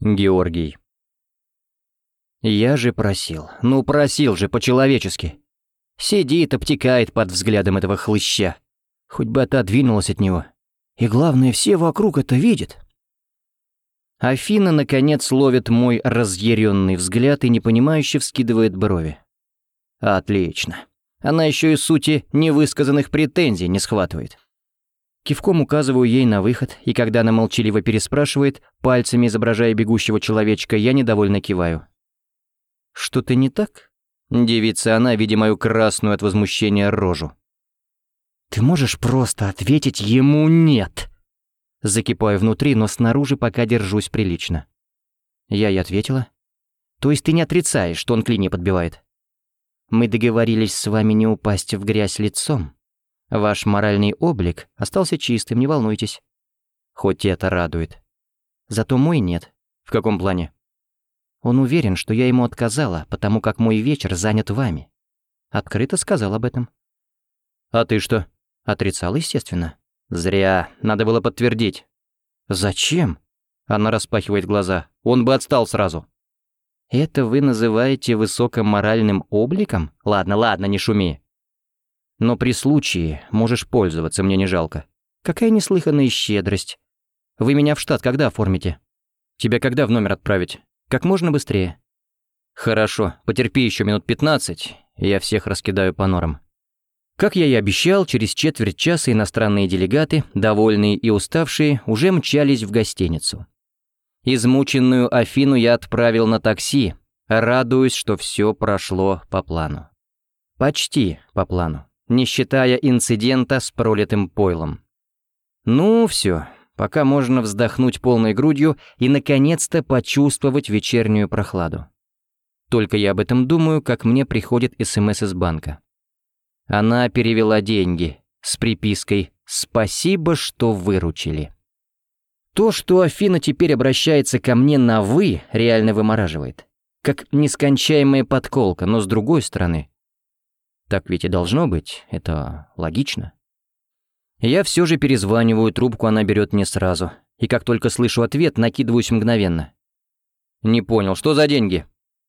Георгий. Я же просил, ну просил же по-человечески. Сидит, обтекает под взглядом этого хлыща. Хоть бы отодвинулась от него. И главное, все вокруг это видят. Афина, наконец, ловит мой разъяренный взгляд и непонимающе вскидывает брови. Отлично. Она еще и сути невысказанных претензий не схватывает. Кивком указываю ей на выход, и когда она молчаливо переспрашивает, пальцами изображая бегущего человечка, я недовольно киваю. «Что-то не так?» Девица она, видя мою красную от возмущения рожу. «Ты можешь просто ответить ему «нет»?» Закипаю внутри, но снаружи пока держусь прилично. Я и ответила. «То есть ты не отрицаешь, что он клинья подбивает?» «Мы договорились с вами не упасть в грязь лицом?» Ваш моральный облик остался чистым, не волнуйтесь. Хоть это радует. Зато мой нет. В каком плане? Он уверен, что я ему отказала, потому как мой вечер занят вами. Открыто сказал об этом. А ты что? Отрицал, естественно. Зря, надо было подтвердить. Зачем? Она распахивает глаза. Он бы отстал сразу. Это вы называете высоком моральным обликом? Ладно, ладно, не шуми. Но при случае можешь пользоваться, мне не жалко. Какая неслыханная щедрость. Вы меня в штат когда оформите? Тебя когда в номер отправить? Как можно быстрее. Хорошо, потерпи еще минут 15, и я всех раскидаю по норам. Как я и обещал, через четверть часа иностранные делегаты, довольные и уставшие, уже мчались в гостиницу. Измученную Афину я отправил на такси, радуясь, что все прошло по плану. Почти по плану не считая инцидента с пролитым пойлом. Ну, все, пока можно вздохнуть полной грудью и, наконец-то, почувствовать вечернюю прохладу. Только я об этом думаю, как мне приходит СМС из банка. Она перевела деньги с припиской «Спасибо, что выручили». То, что Афина теперь обращается ко мне на «вы», реально вымораживает. Как нескончаемая подколка, но с другой стороны, так ведь и должно быть, это логично. Я все же перезваниваю, трубку она берет не сразу. И как только слышу ответ, накидываюсь мгновенно. «Не понял, что за деньги?»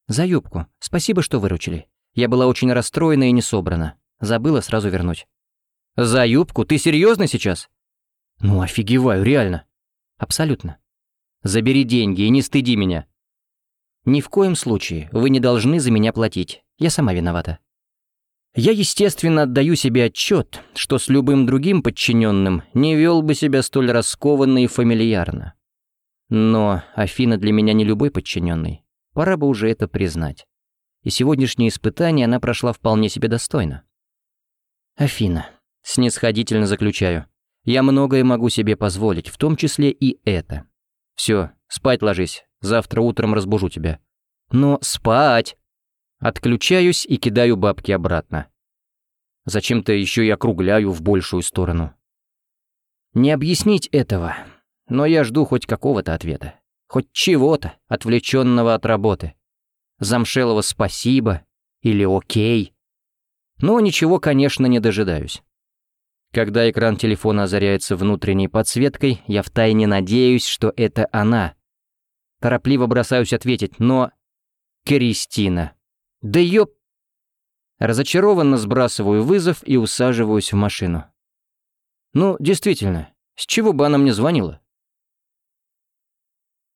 «За юбку. Спасибо, что выручили. Я была очень расстроена и не собрана. Забыла сразу вернуть». «За юбку? Ты серьезно сейчас?» «Ну, офигеваю, реально». «Абсолютно. Забери деньги и не стыди меня». «Ни в коем случае. Вы не должны за меня платить. Я сама виновата». Я, естественно, отдаю себе отчет, что с любым другим подчиненным не вел бы себя столь раскованно и фамильярно. Но Афина для меня не любой подчиненный. Пора бы уже это признать. И сегодняшнее испытание она прошла вполне себе достойно. Афина, снисходительно заключаю, я многое могу себе позволить, в том числе и это. Все, спать ложись, завтра утром разбужу тебя. Но спать! Отключаюсь и кидаю бабки обратно. Зачем-то еще и округляю в большую сторону. Не объяснить этого, но я жду хоть какого-то ответа. Хоть чего-то, отвлеченного от работы. Замшелого спасибо или окей. Но ничего, конечно, не дожидаюсь. Когда экран телефона озаряется внутренней подсветкой, я втайне надеюсь, что это она. Торопливо бросаюсь ответить, но... Кристина. Да ёп... Разочарованно сбрасываю вызов и усаживаюсь в машину. Ну, действительно, с чего бы она мне звонила?